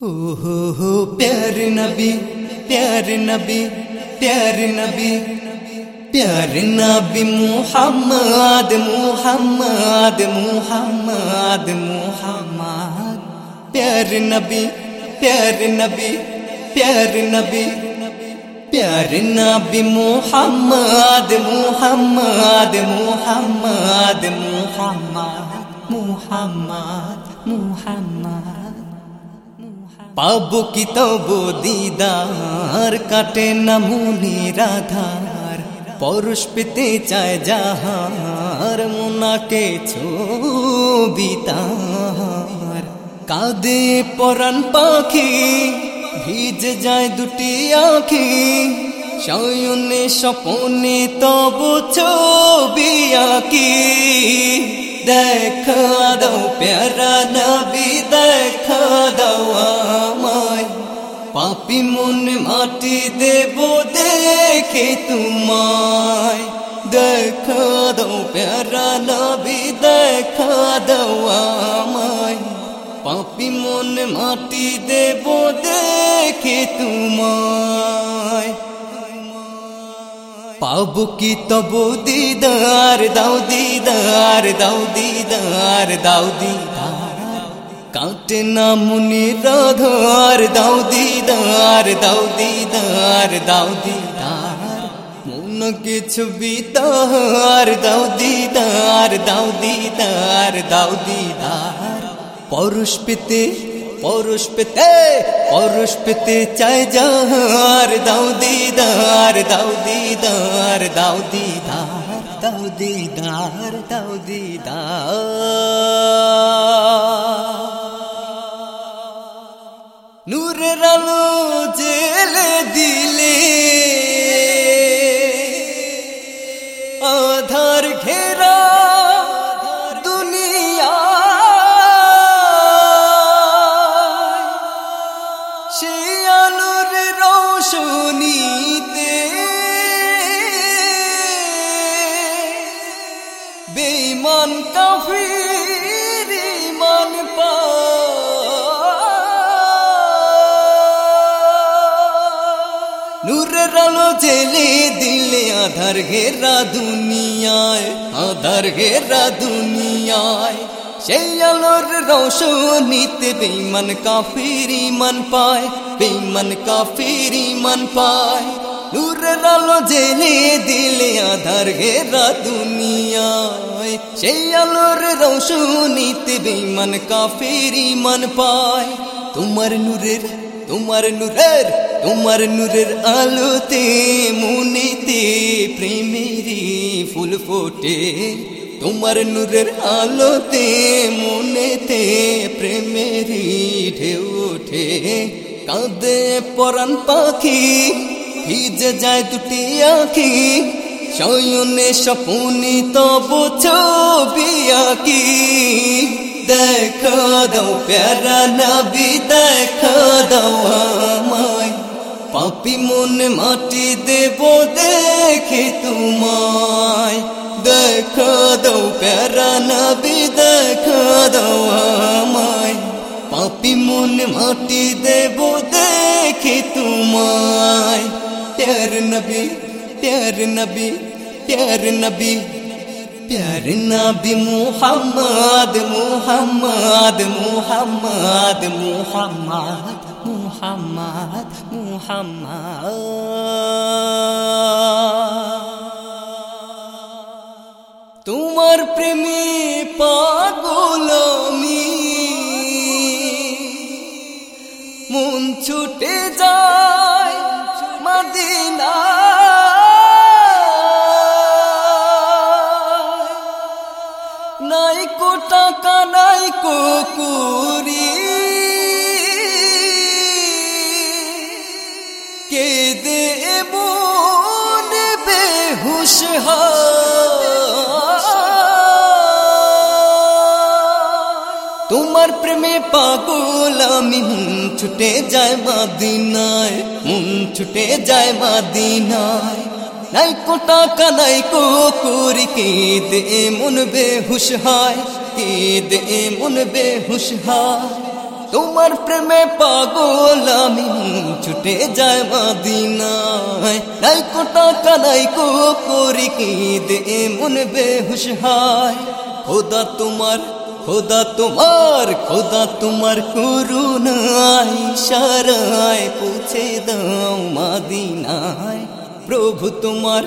ہو، پیار نبی پیار نبی پیار نبی پیار نبی محمد محمد محمد محمد۔ پیار نبی پیار نبی پیار نبی پیار نبی محمد محمد محمد محمد محمد محمد۔ পাবো কি তবু দিদার কাটে না মুনি রাধার পরশ পেতে চায় যাহার মুনাকে তাহার। কাঁদে পরাণ পাখি, ভিজে যায় দুটি আখি। শয়নে স্বপনে তবু ছবি আঁকি। দেখা দাও প্যারা নবী, দেখা দাও পাপি মন মাটি দেব দেখে তোমায়। দেখা দাও প্যারা নবী দেখা দাও আমায়। পাপি মন মাটি দেব দেখে তোমায়। পাবো কি তব দিদার, দাও দিদার দাও দিদার দাও দিদার। কাটে না মুনি রাধার দাও দিদার দাও দিদার দাও দিদার। মন কিছু বিতার দাও দিদার দাও দিদার দাও দিদার। পরশ পেতে পরশ পেতে পরশ পেতে চাই যাহার। দাও দিদার দাও দিদার দাও দিদার দাও দিদার দাও দিদার। নূরের আলো জেলে দিলে নূরের আলো জেলে দিলে আধার ঘেরা দুনিয়ায়, আধার ঘেরা দুনিয়ায়। সেই আলোর রোশনীতে বেঈমান কাফির ইমান পায়, বেঈমান কাফির ইমান পায়। নূরের আলো জেলে দিলে আধার ঘেরা দুনিয়ায়। সেই আলোর রোশনীতে বেঈমান কাফির ইমান পায়। তোমার নূরের তোমার নূরের তোমার নূরের আলোতে, মনেতে প্রেমেরি ফুল ফোটে। তোমার নূরের আলোতে, মনেতে প্রেমেরি ঢেউ ওঠে। কাঁদে পরাণ পাখি, ভিজে যায় দুটি আখি। শয়নে স্বপনে তব ছবি আঁকি। দেখা দাও প্যারা নবী, দেখা দাও আমায়। পাপি মন মাটি দেব দেখে তোমায় দেখা দাও প্যারা নবী দেখা দাও আমায় পাপি মন মাটি দেব দেখে তোমায় প্যার নবী প্যার নবী প্যার নবী প্যার নবী মুহাম্মদ মুহাম্মদ মুহাম্মদ মুহাম্মদ মুহাম্মদ মুহাম্মদ তোমার প্রেমে পাগল আমি। মন ছুটে যায় মদিনা। নাই কো টাকা নাই কো তোমার প্রেমে পাগল আমি মন ছুটে যায় মাদিনায় মন ছুটে যায় মাদিনায় নাই কো টাকা নাই কো করি কে দে মন বেহুশ হয় কে দে মন বেহুশ হয় তোমার প্রেমে পাগল আমি ছুটে যায় মাদিনায়। নাই কো করি কি দে মন বেহুশ হায়। খোদা তোমার খোদা তোমার খোদা তোমার করুণায় সারায় পুছে দাও মাদিনায়। প্রভু তোমার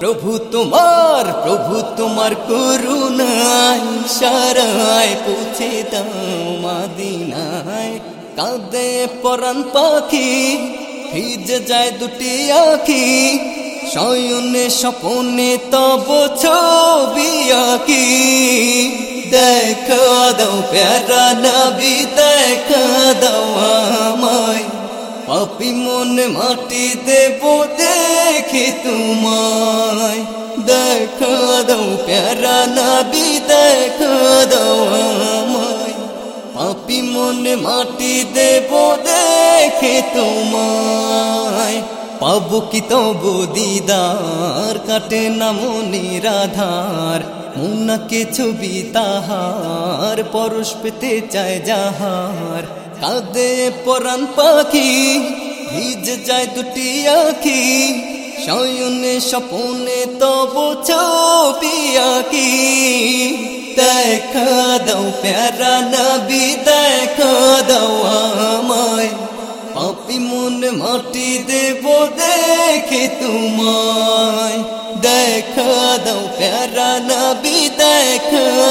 প্রভু তোমার প্রভু তোমার করুণায়, সারায় পুছে দাও মাদিনায়। কাঁদে পরাণ পাখি, ভিজে যায় দুটি আখি। শয়নে স্বপনে তব ছবি আঁকি। দেখা দাও প্যারা নবী, দেখা দাও আমায়। পাপি মন মাটি দেব দেখে তোমায়। দেখা দাও প্যারা নবী, দেখা দাও আমায়। পাপি মন মাটি দেব দেখে তোমায়। পাবো কি তবু দিদার, কাটে না মনির আধার মুনাকে ছবি তাহার, পরশ পেতে চায় যাহার। কাঁদে পরাণ পাখি, ভিজ যায় দুটি আখি। শয়নে স্বপনে তব ছবি আঁকি। দেখা দাও প্যারা নবী, দেখা দাও আমায়। পাপি মন মাটি দেব দেখে তোমায়। দেখা দাও প্যারা নবী, দেখা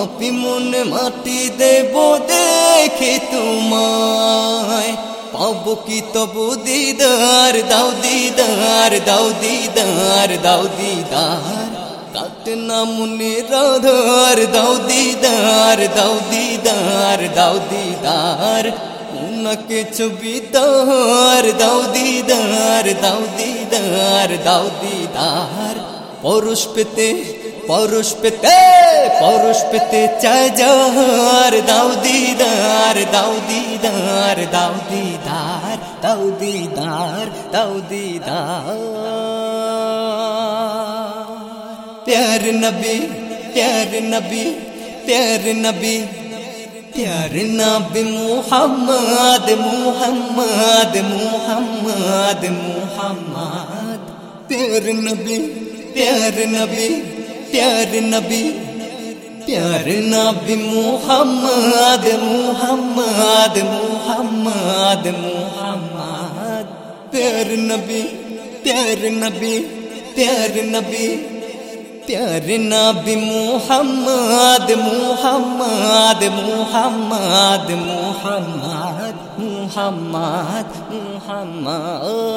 পাপি মন মাটি দেব দেখে তোমায়। পাবো কি তবু দিদার, দাও দিদার দাও দিদার দাও দিদার। কাট না মনে রাধার, দাও দিদার দাও দিদার দাও দিদার। উনাকে ছবি দার দাও দিদার দাও দিদার দাও দিদার। পরশ পেতে পরশ পেতে পরশ পেতে চায় যার দাও দিদার দাও দিদার দাও দিদার দাও দিদার দাও দিদার प्यार नबी प्यार नबी प्यार नबी प्यार नबी मुहम्मद मुहम्मद मुहम्मद मुहम्मद प्यार नबी प्यार नबी پیار نبی پیار نبی محمد محمد محمد محمد. پیار نبی پیار نبی پیار نبی پیار نبی محمد محمد محمد محمد محمد محمد.